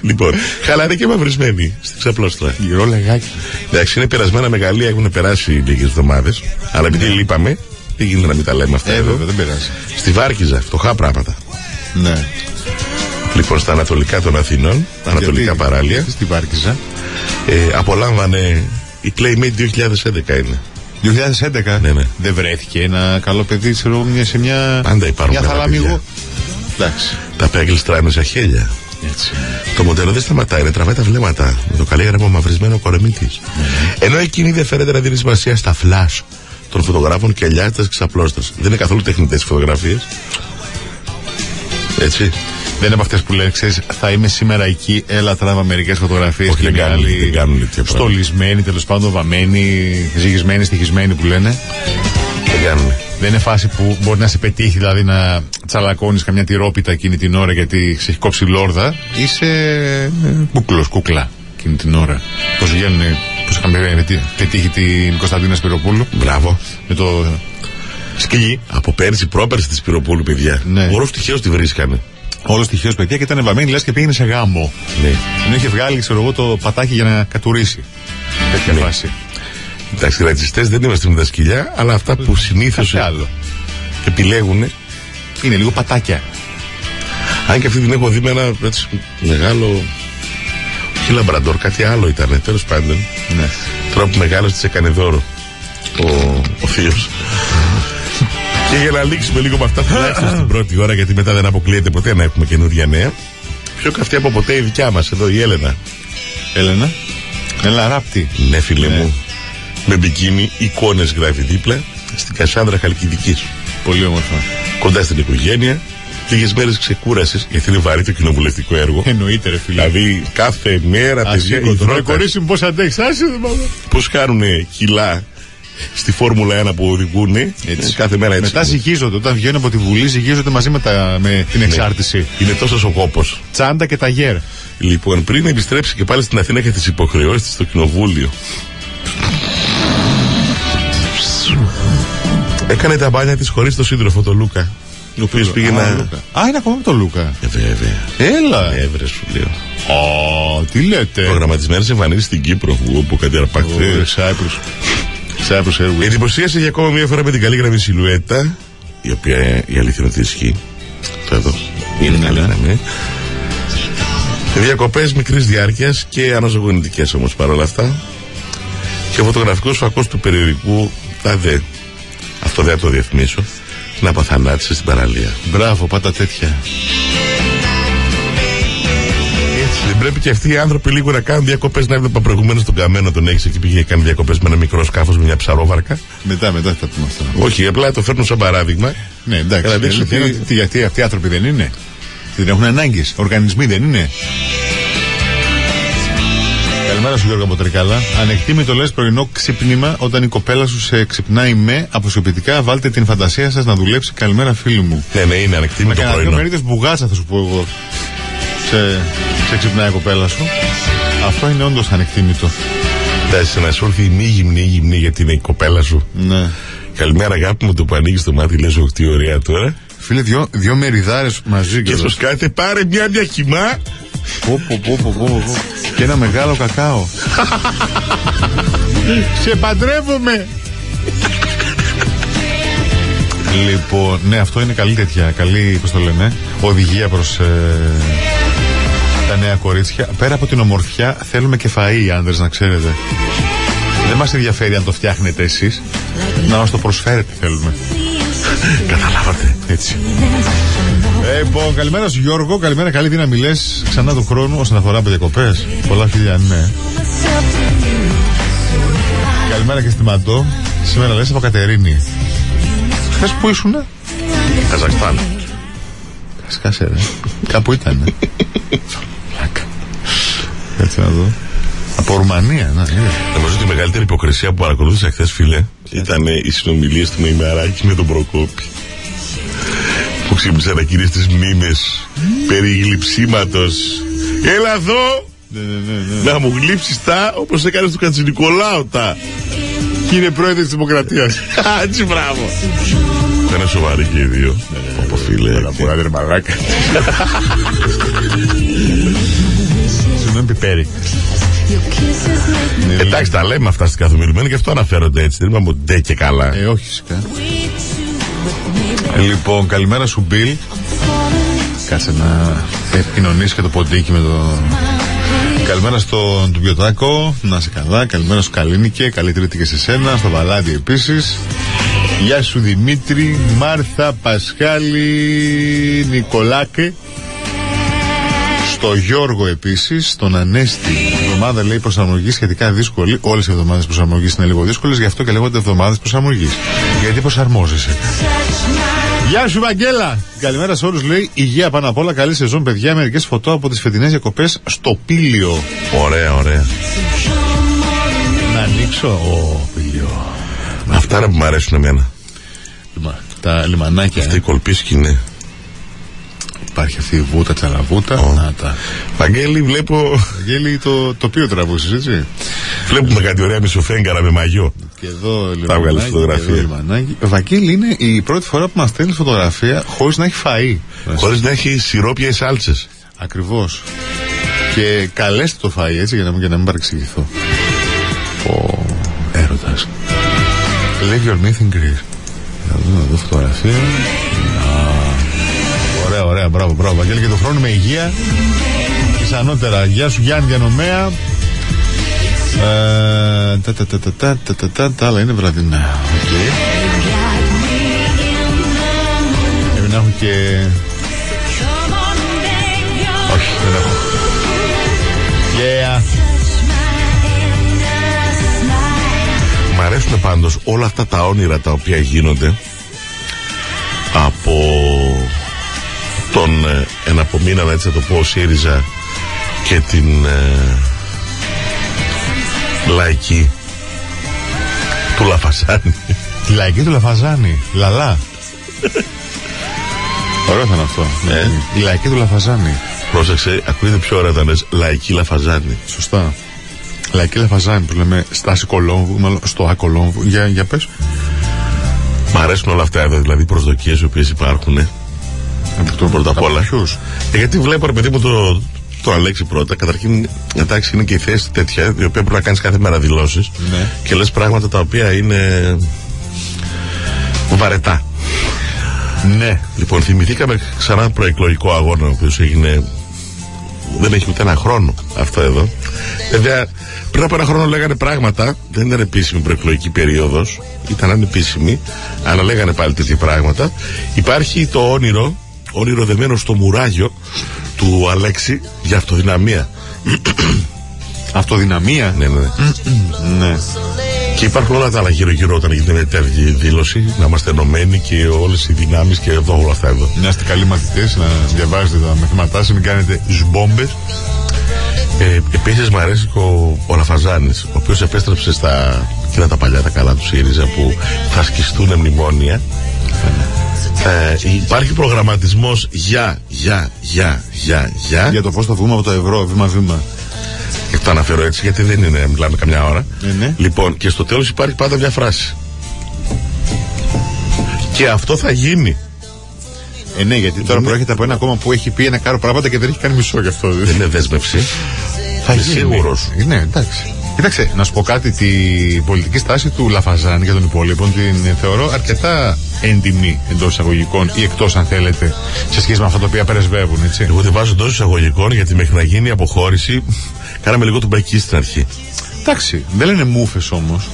λοιπόν, χαλαρή και μαυρισμένη στην ξαπλώστρα. Η Ρόλεγάκη. Εντάξει, είναι περασμένα μεγαλεία, έχουν περάσει λίγες εβδομάδες. Αλλά επειδή λείπαμε, δεν γίνεται να μην τα λέμε αυτά Ναι. Ε, εδώ; βέβαια, δεν πειράζει. Στη Βάρκιζα, φτωχά πράγματα. Ναι. Λοιπόν, στα ανατολικά των Αθηνών, ανατολικά Γιατί- παράλια, γιατί Στη Βάρκιζα. ε, απολάμβανε η Playmate 2011 είναι. 2011 Ναι, ναι. δεν βρέθηκε ένα καλό παιδί ξέρω, εγώ, μια- σε μια, Πάντα υπάρχουν μια καλά θαλαμιγό. παιδιά. Εντάξει. Τα οποία γλιστράνε σε χέλια. Έτσι. Το μοντέλο δεν σταματάει, είναι τραβάει τα βλέμματα με το καλέγραμμα μαυρισμένο κορεμί τη. Ενώ εκείνη δεν φαίνεται να δίνει σημασία στα φλάσ των φωτογράφων και ελιάτες ξαπλώστε. Δεν είναι καθόλου τεχνητές οι φωτογραφίες. Έτσι. Δεν είναι από αυτές που λένε, ξέρεις, θα είμαι σήμερα εκεί, έλα τράβα μερικές φωτογραφίες. Όχι, δεν κάνουν- δεν κάνουν τέτοια πράγματα. Στολισμένοι, τέλος πάντων, βαμμένοι, ζυγισμένοι, στοιχισμένοι που λένε. Δεν κάνουν. Δεν είναι φάση που μπορεί να σε πετύχει, δηλαδή να τσαλακώνεις καμιά τυρόπιτα εκείνη την ώρα γιατί σε έχει κόψει λόρδα. Είσαι κούκλος, κούκλα εκείνη την ώρα. Πώς βγαίνουν, πώ είχαμε πετύ- πετύχει την Κωνσταντίνα Σπυροπούλου. Μπράβο. Με το σκυλί. Από πέρσι, πρόπερσι της Πυροπούλου, παιδιά. Ναι. Όλος τυχαίως τη βρίσκανε. Όλος τυχαίο παιδιά και ήταν βαμμένη, λες και πήγαινε σε γάμο. Ναι. Ενώ είχε βγάλει, ξέρω εγώ, το πατάκι για να κατουρίσει. Τέτοια Ναι. φάση. Εντάξει, ρατσιστές δεν είμαστε με τα σκυλιά, αλλά αυτά που συνήθως Κάτι άλλο. επιλέγουν. Είναι λίγο πατάκια. Αν και αυτή την έχω δει με ένα έτσι, μεγάλο. Όχι λαμπραντόρ, κάτι άλλο ήταν. Τέλος πάντων. Ναι. Τώρα που μεγάλος της έκανε δώρο. Ο, ο θείο. και για να λήξουμε λίγο με αυτά τουλάχιστον στην πρώτη ώρα, γιατί μετά δεν αποκλείεται ποτέ να έχουμε καινούργια νέα. Πιο καυτή από ποτέ η δικιά μας εδώ, η Έλενα. Έλενα. Έλα, ράπτη. Ναι, φίλε μου. Με μπικίνι, εικόνες γράφει δίπλα στην Κασάνδρα Χαλκιδικής. Πολύ όμορφα. Κοντά στην οικογένεια. Λίγες μέρες ξεκούρασε, γιατί είναι βαρύ το κοινοβουλευτικό έργο. Εννοείται, ρε φίλε. Δηλαδή κάθε μέρα παιδιά οι Ασήκωτο. Ρε δρότες κορίτσι μου, πώς αντέχεις, άσε δε μάλλον. πώς κάνουν κιλά στη Φόρμουλα 1 που οδηγούν. Κάθε μέρα έτσι. Μετά ζυγίζονται. Όταν βγαίνουν από τη Βουλή, ζυγίζονται μαζί με, τα, με την εξάρτηση. Ναι. Είναι τόσος ο κόπος. Τσάντα και ταγέρ. Λοιπόν, πριν επιστρέψει και πάλι στην Αθήνα και τις υποχρεώσεις της στο κοινοβούλιο. Έκανε τα μπάνια της χωρίς τον σύντροφο, τον Λούκα. Ο οποίος πήγε Α, να. Λούκα. Α, είναι ακόμα με τον Λούκα. Ε, βέβαια. Έλα. Έβρε, σου λέω. Ω, τι λέτε. Προγραμματισμένε εμφανίσεις στην Κύπρο. Όπου κάτι αρπαχθέ. Σάιπρους. Σάιπρους Airways. Εντυπωσίασε για ακόμα μία φορά με την καλή γραμμή σιλουέτα. Η οποία ε, η αλήθεια είναι ότι ισχύει. Το εδώ. Είναι καλή γραμμή. Διακοπές μικρής διάρκειας και αναζωογονητικές όμως παρόλα αυτά. Και ο φωτογραφικός φακός του περιοδικού θα δε. Αυτό δεν θα το διαφημίσω. Να παθανάτησε στην παραλία. Μπράβο, πάτα τέτοια. Έτσι, δεν πρέπει και αυτοί οι άνθρωποι λίγο να κάνουν διακοπές. Να έβλεπα προηγουμένως τον Καμένο τον έξι και πήγε και κάνει διακοπές με ένα μικρό σκάφος με μια ψαρόβαρκα. Μετά, μετά θα πούμε αυτά. Όχι, απλά το φέρνω σαν παράδειγμα. Ναι, εντάξει. Για να δείξω αλήθεια είναι ότι- ότι- τι, γιατί αυτοί οι άνθρωποι δεν είναι. Δεν έχουν ανάγκες. Οργανισμοί δεν είναι. Καλημέρα σου Γιώργο από Τρικάλα. Ανεκτήμητο λες πρωινό ξύπνημα όταν η κοπέλα σου σε ξυπνάει με αποσιοποιητικά. Βάλτε την φαντασία σας να δουλέψει. Καλημέρα φίλοι μου. Ναι, ναι, είναι ανεκτήμητο Και το δύο πρωινό. μερίδε μπουγάτσα θα σου πω εγώ. Σε, σε ξυπνάει η κοπέλα σου. Αυτό είναι όντως ανεκτήμητο. Εντάξει, να σου έρθει η μη γυμνή, γυμνή γιατί είναι η κοπέλα σου. Ναι. Καλημέρα, αγάπη μου, το που ανοίγεις το μάτι, λες, όχι, τι ωραία τώρα. Φίλε, δυο, δυο μεριδάρες μαζί Και και σου σκάτε, πάρε μια μια χυμά. Πω, πω, πω, πω, πω, πω. Και ένα μεγάλο κακάο. Σε παντρεύομαι. Λοιπόν, ναι, αυτό είναι καλή τέτοια. Καλή, πώς το λένε, οδηγία προς τα νέα κορίτσια. Πέρα από την ομορφιά, θέλουμε και φαΐ οι άντρε, να ξέρετε. Δεν μας ενδιαφέρει αν το φτιάχνετε εσείς. Να μας το προσφέρετε, θέλουμε. Καταλάβατε. Έτσι. Ε, λοιπόν, καλημέρα σου Γιώργο, καλημέρα, καλή δύναμη λες ξανά του χρόνου όσον αφορά από διακοπέ. Πολλά φιλιά, ναι. Καλημέρα και στη Μαντό. Σήμερα λες από Κατερίνη. Χθες που ήσουν, Καζακστάν. Σκάσε ρε. Κάπου ήταν. Πλάκα. Κάτσε να δω. Από Ρουμανία, να είναι. Νομίζω ότι η μεγαλύτερη υποκρισία που παρακολούθησα χθες, φίλε, ήταν ε, οι συνομιλίες του με ημεράκι με τον Προκόπη. Που ξύπνησαν να κυρίες τι μνήμε περί γλυψίματο. Έλα εδώ Ναι, ναι, ναι, ναι. να μου γλύψεις τα όπως έκανε του Κατσινικολάου τα. Κύριε Πρόεδρε της Δημοκρατίας. Έτσι, μπράβο. Δεν είναι σοβαροί και οι δύο. Από φίλε. Πουράτε ρε μαλάκα. Συγγνώμη πιπέρι. Εντάξει, τα λέμε αυτά στην καθημερινή και αυτό αναφέρονται έτσι. Δεν είπαμε ότι ντε και καλά. Ε, όχι φυσικά. Λοιπόν, καλημέρα σου, Μπιλ. Κάτσε να επικοινωνήσει και το ποντίκι με το. Καλημέρα στον Τουμπιωτάκο, να είσαι καλά. Καλημέρα σου, Καλίνικε. Καλή Τρίτη και σε σένα. Στο Βαλάντι επίσης. Γεια σου, Δημήτρη. Μάρθα, Πασχάλη, Νικολάκε. Στο Γιώργο επίσης, στον Ανέστη. Η εβδομάδα λέει προσαρμογή σχετικά δύσκολη. Όλες οι εβδομάδες προσαρμογής είναι λίγο δύσκολες, γι' αυτό και λέγονται εβδομάδες προσαρμογής. Γιατί προσαρμόζεσαι. Γεια σου, Βαγγέλα! Καλημέρα σε όλους, λέει. Υγεία πάνω απ' όλα. Καλή σεζόν, παιδιά. Μερικές φωτό από τις φετινές διακοπές στο Πήλιο. Ωραία, ωραία. Να ανοίξω. Ω, Πήλιο. Αυτά είναι που μου αρέσουν εμένα. λιμα- τα λιμανάκια. Αυτή η κολπίσκη είναι. Υπάρχει αυτή η βούτα, τσαλαβούτα. Να τα. Βαγγέλη, βλέπω. Βαγγέλη, το τοπίο τραβούσες, έτσι. Βλέπουμε κάτι ωραία μισοφέγγαρα με μαγιό. Και εδώ Θα βγάλεις λιμανάκι, φωτογραφία. και εδώ λιμανάκι. Ο Βαγγέλη είναι η πρώτη φορά που μας στέλνει φωτογραφία χωρίς να έχει φαΐ. Χωρίς να έχει σιρόπια ή σάλτσες. Ακριβώς. Και καλέστε το φαΐ έτσι για να, μην- για να μην παρεξηγηθώ. Ο έρωτας. Leave your myth in Greece. Να δούμε εδώ φωτογραφία. Α, Ωραία, ωραία, μπράβο, μπράβο. Βαγγέλη και το χρόνο με υγεία. Πιθανότερα. Γεια σου Γιάννη Διανομέα. Ε, τα, τα, τα, τα, τα, τα, τα, τα, τα άλλα είναι βραδινά. Οκ. Πρέπει να έχω και. Όχι, δεν έχω. Yeah. Μ' αρέσουν πάντως όλα αυτά τα όνειρα τα οποία γίνονται από τον ε, εναπομείναν έτσι να το πω ΣΥΡΙΖΑ και την ε, λαϊκή του Λαφασάνη. Τη λαϊκή του Λαφαζάνη. Λαλά. Ωραίο θα είναι αυτό. Ε. Η λαϊκή του Λαφαζάνη. Πρόσεξε, ακούγεται πιο ωραία όταν λες λαϊκή Λαφαζάνη. Σωστά. Λαϊκή Λαφαζάνη που λέμε στάση Κολόμβου, μάλλον στο Ακολόμβου. Για, για πες. Μ' αρέσουν όλα αυτά εδώ, δηλαδή οι προσδοκίες οι οποίες υπάρχουν. Ε. Πρώτα απ' όλα. ποιους; Ε, γιατί βλέπω ρε παιδί μου το, το Αλέξη πρώτα. Καταρχήν, εντάξει, είναι και η θέση τέτοια, η οποία πρέπει να κάνεις κάθε μέρα δηλώσεις Ναι. και λες πράγματα τα οποία είναι βαρετά. Ναι. Λοιπόν, θυμηθήκαμε ξανά ένα προεκλογικό αγώνα, ο οποίος έγινε. Δεν έχει ούτε ένα χρόνο αυτό εδώ. Βέβαια, πριν από ένα χρόνο λέγανε πράγματα, δεν ήταν επίσημη προεκλογική περίοδος, ήταν ανεπίσημη, αλλά λέγανε πάλι τέτοια πράγματα. Υπάρχει το όνειρο, όνειρο δεμένο στο μουράγιο του Αλέξη για αυτοδυναμία. Αυτοδυναμία; Ναι, ναι. ναι. Και υπάρχουν όλα τα άλλα γύρω-γύρω όταν γίνεται τέτοια δήλωση, να είμαστε ενωμένοι και όλες οι δυνάμεις και εδώ όλα αυτά εδώ. Να είστε καλοί μαθητές, να διαβάζετε τα μαθήματά σας, μην κάνετε σμπόμπες. Ε, Επίσης μου αρέσει και ο, ο Λαφαζάνη, ο οποίος επέστρεψε στα εκείνα τα παλιά τα καλά του ΣΥΡΙΖΑ που θα σκιστούν μνημόνια. Ε, υπάρχει προγραμματισμός για, για, για, για, για. Για το πώ θα βγούμε από το ευρώ, βήμα-βήμα. Και το αναφέρω έτσι γιατί δεν είναι, μιλάμε καμιά ώρα. Ναι, ναι. Λοιπόν, και στο τέλος υπάρχει πάντα μια φράση. Και αυτό θα γίνει. Ε, ναι, γιατί τώρα προέρχεται από ένα κόμμα που έχει πει ένα κάρο πράγματα και δεν έχει κάνει μισό γι' αυτό. Δεν είναι δέσμευση. Θα Είμαι γίνει. σίγουρος. Ε, Ναι, εντάξει. Κοίταξε, να σου πω κάτι. Την πολιτική στάση του Λαφαζάνη και των υπόλοιπων την θεωρώ αρκετά έντιμη εντός εισαγωγικών ή εκτός, αν θέλετε, σε σχέση με αυτά τα οποία πρεσβεύουν, έτσι. Εγώ τη βάζω εντός εισαγωγικών γιατί μέχρι να γίνει η αποχώρηση κάναμε λίγο τον μπαϊκή στην αρχή. Εντάξει, δεν λένε μούφε όμως.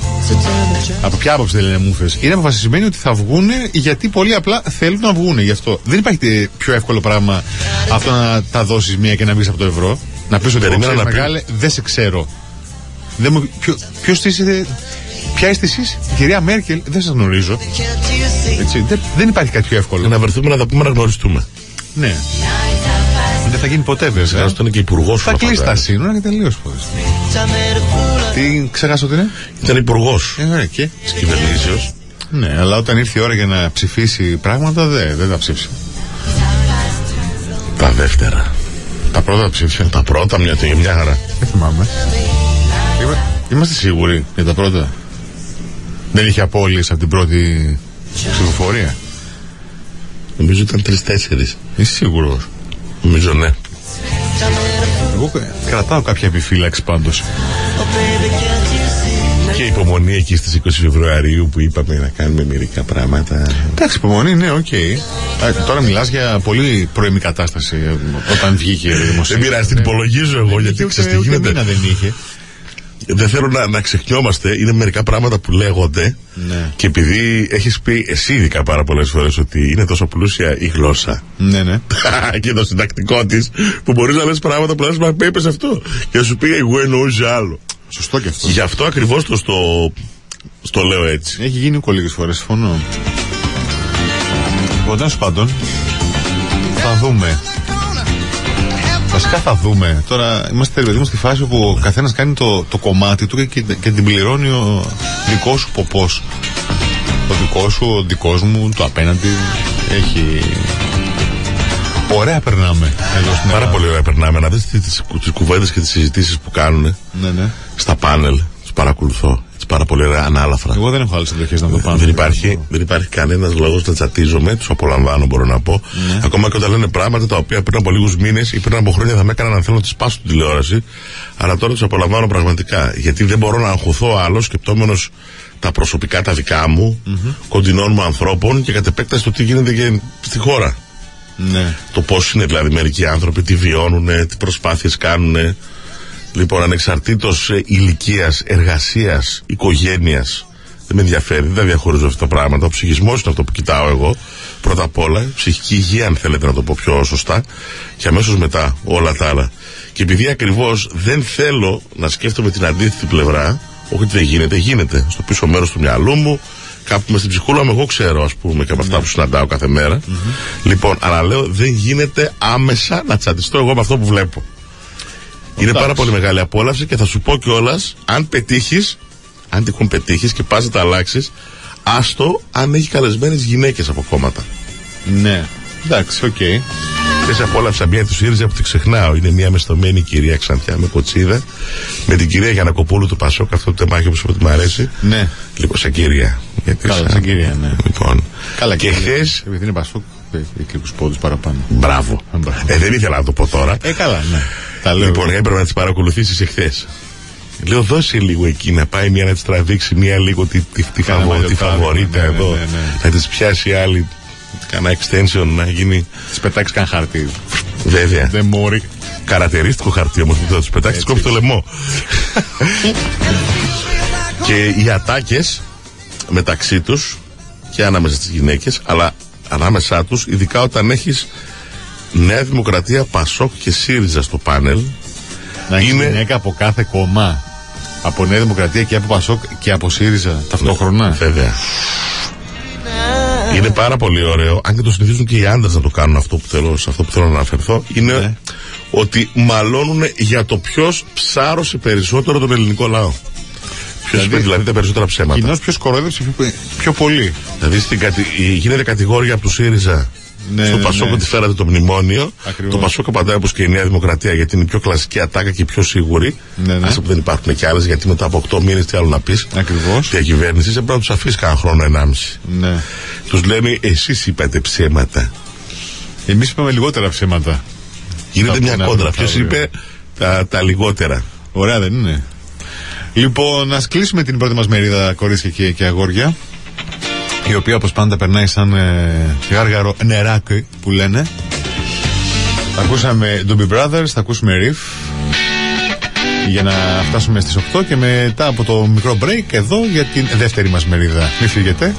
Από ποια άποψη δεν λένε μούφε. Είναι αποφασισμένοι ότι θα βγουν γιατί πολύ απλά θέλουν να βγουν. Γι' αυτό δεν υπάρχει ε, πιο εύκολο πράγμα αυτό να τα δώσεις μία και να βγεις από το ευρώ. Να πεις ότι εγώ Περίμενα ξέρεις, να πει- μεγάλε, δεν σε ξέρω. Δεν μου, ποιο, ποιος είστε, ποια είστε εσείς, η κυρία Μέρκελ, δεν σας γνωρίζω. Έτσι, δεν, δεν υπάρχει κάτι πιο εύκολο. Να βρεθούμε να τα πούμε να γνωριστούμε. Ναι. Δεν θα γίνει ποτέ βέβαια. Σιγά ήταν και υπουργός Θα κλείσει τα σύνορα και τελείω. Τι ξέχασα ότι είναι. Ήταν υπουργός Ε, ωραία, και; της κυβερνήσεως. Ναι, αλλά όταν ήρθε η ώρα για να ψηφίσει πράγματα, δεν, δεν τα ψήφισε. Τα δεύτερα. Τα πρώτα τα ψήφισε. Τα πρώτα, μια, μια χαρά. Δεν θυμάμαι. Είμα- Είμαστε σίγουροι για τα πρώτα; Δεν είχε απώλειε από την πρώτη ψηφοφορία. Νομίζω ήταν τρει-τέσσερι. Είσαι σίγουρος; Νομίζω ναι. Εγώ ε, κρατάω κάποια επιφύλαξη πάντως. Και υπομονή εκεί στις 20 Φεβρουαρίου που είπαμε να κάνουμε μερικά πράγματα. Εντάξει, υπομονή, ναι, οκ. Ε, Τώρα μιλάς για πολύ πρώιμη κατάσταση ε, όταν βγήκε η δημοσία. Δεν πειράζει, την υπολογίζω εγώ γιατί Ούτε- ξέρεις τι ούτε γίνεται. μήνα δεν είχε. Δεν θέλω να, να ξεχνιόμαστε. Είναι μερικά πράγματα που λέγονται. Ναι. Και επειδή έχεις πει εσύ ειδικά πάρα πολλές φορές ότι είναι τόσο πλούσια η γλώσσα. Ναι, ναι. και το συντακτικό της που μπορείς να λες πράγματα που λες, μα είπες αυτό. Και σου πει, εγώ εννοούσα άλλο. Σωστό και αυτό. Γι' αυτό ακριβώς το στο, στο λέω έτσι. Έχει γίνει ούκο λίγε φορές, συμφωνώ. Λοιπόν, τέλο πάντων, θα δούμε. Βασικά θα δούμε. Τώρα είμαστε ρε παιδί μου στη φάση όπου ο καθένας κάνει το, το κομμάτι του και, και, και την πληρώνει ο δικό σου ποπός. Ο δικός σου, ο δικός μου, το απέναντι έχει. Ωραία περνάμε εδώ στην Πάρα Ελλάδα. πολύ ωραία περνάμε. Να δεις τις κουβέντες και τις συζητήσεις που κάνουν Ναι, ναι. στα πάνελ. Τους παρακολουθώ. Έτσι πάρα πολύ ωραία, ανάλαφρα. Εγώ δεν έχω άλλες επιλογές να το πάω. Δεν υπάρχει, δεν υπάρχει κανένας λόγος να τσατίζομαι. Τους απολαμβάνω, μπορώ να πω. Ναι. Ακόμα και όταν λένε πράγματα τα οποία πριν από λίγους μήνες ή πριν από χρόνια θα με έκαναν να θέλω να τις σπάσω την τηλεόραση. Αλλά τώρα τους απολαμβάνω πραγματικά. Γιατί δεν μπορώ να αγχωθώ άλλος σκεπτόμενος τα προσωπικά τα δικά μου, κοντινών μου ανθρώπων και κατ' επέκταση το τι γίνεται και στη χώρα. Ναι. Το πώς είναι δηλαδή μερικοί άνθρωποι, τι βιώνουν, τι προσπάθειες κάνουν. Λοιπόν, ανεξαρτήτως ηλικίας, εργασίας, οικογένειας, δεν με ενδιαφέρει, δεν τα διαχωρίζω αυτά τα πράγματα. Ο ψυχισμός είναι αυτό που κοιτάω εγώ. Πρώτα απ' όλα, ψυχική υγεία, αν θέλετε να το πω πιο σωστά, και αμέσως μετά όλα τα άλλα. Και επειδή ακριβώς δεν θέλω να σκέφτομαι την αντίθετη πλευρά, όχι ότι δεν γίνεται, γίνεται. Στο πίσω μέρος του μυαλού μου, κάπου με στην ψυχούλα μου, εγώ ξέρω, ας πούμε, και από αυτά που συναντάω κάθε μέρα. Λοιπόν, αλλά λέω, δεν γίνεται άμεσα να τσατιστώ εγώ με αυτό που βλέπω. Είναι πάρα πολύ μεγάλη απόλαυση και θα σου πω κιόλας, αν πετύχεις, αν τυχόν πετύχεις και πας να τα αλλάξεις, άστο αν έχει καλεσμένες γυναίκες από κόμματα. Ναι. Εντάξει, οκ. Χθες απόλαυσα μια του ΣΥΡΙΖΑ που τη ξεχνάω. Είναι μια μεστωμένη κυρία Ξανθιά με κοτσίδα. Με την κυρία Γιανακοπούλου του Πασόκ, αυτό το τεμάχιο που μου αρέσει. Ναι. Λοιπόν, σαν κυρία. Γιατί Καλά, σαν κυρία, ναι. Λοιπόν. Καλά, και χθε. Επειδή είναι Πασόκ, έχει λίγους πόντους παραπάνω. Μπράβο. Ε, δεν ήθελα να το πω τώρα. Ε, καλά, ναι. Τα λέω. Λοιπόν, έπρεπε να τις παρακολουθήσεις εχθές. Λέω, δώσε λίγο εκεί να πάει μία να τη τραβήξει, μία λίγο τη, τη, τη, Κάνα φαβο, τη μαλλιοτάρι, φαβορίτα ναι, ναι, εδώ. ναι, ναι. Να τη πιάσει άλλη. Κάνα extension να γίνει. Τη πετάξεις καν χαρτί. Βέβαια. Δεν μπορεί. Καρατερίστικο χαρτί όμως που θα τους πετάξεις, κόψει το λαιμό. και οι ατάκες μεταξύ τους και ανάμεσα στις γυναίκες, αλλά ανάμεσά τους, ειδικά όταν έχεις Νέα Δημοκρατία, Πασόκ και ΣΥΡΙΖΑ στο πάνελ. Να έχει είναι- γυναίκα από κάθε κόμμα. Από Νέα Δημοκρατία και από Πασόκ και από ΣΥΡΙΖΑ ταυτόχρονα. Βέβαια. Είναι πάρα πολύ ωραίο, αν και το συνηθίζουν και οι άντρες να το κάνουν αυτό που θέλω, σε αυτό που θέλω να αναφερθώ, είναι Ναι. ότι μαλώνουν για το ποιος ψάρωσε περισσότερο τον ελληνικό λαό. Ποιος είπε δηλαδή τα περισσότερα ψέματα. Κοινώ ποιος κορόιδεψε πιο, πιο πολύ. Δηλαδή στην κατη... γίνεται κατηγόρια από του ΣΥΡΙΖΑ. Ναι, στο ναι, Πασόκ ναι. ότι φέρατε το μνημόνιο. Ακριβώς. Το Πασόκ απαντάει όπω και η Νέα Δημοκρατία γιατί είναι η πιο κλασική ατάκα και η πιο σίγουρη. Ναι, ναι. Άσε που δεν υπάρχουν και άλλες γιατί μετά από 8 μήνες τι άλλο να πεις. Ακριβώς. Διακυβέρνηση έπρεπε να τους αφήσει κανένα χρόνο, ενάμιση. Ναι. Τους λένε εσείς είπατε ψέματα. Εμείς είπαμε λιγότερα ψέματα. Γίνεται Θα μια πούνε κόντρα. αύριο, Ποιος αύριο. είπε τα, τα λιγότερα. Ωραία, δεν είναι. Λοιπόν, ας κλείσουμε την πρώτη μας μερίδα, κορίτσια και, και αγόρια. Η οποία όπως πάντα περνάει σαν ε, γάργαρο νεράκι που λένε. Θα ακούσαμε Doobie Brothers, θα ακούσουμε Riff για να φτάσουμε στις 8 και μετά από το μικρό break εδώ για την δεύτερη μας μερίδα. Μην φύγετε.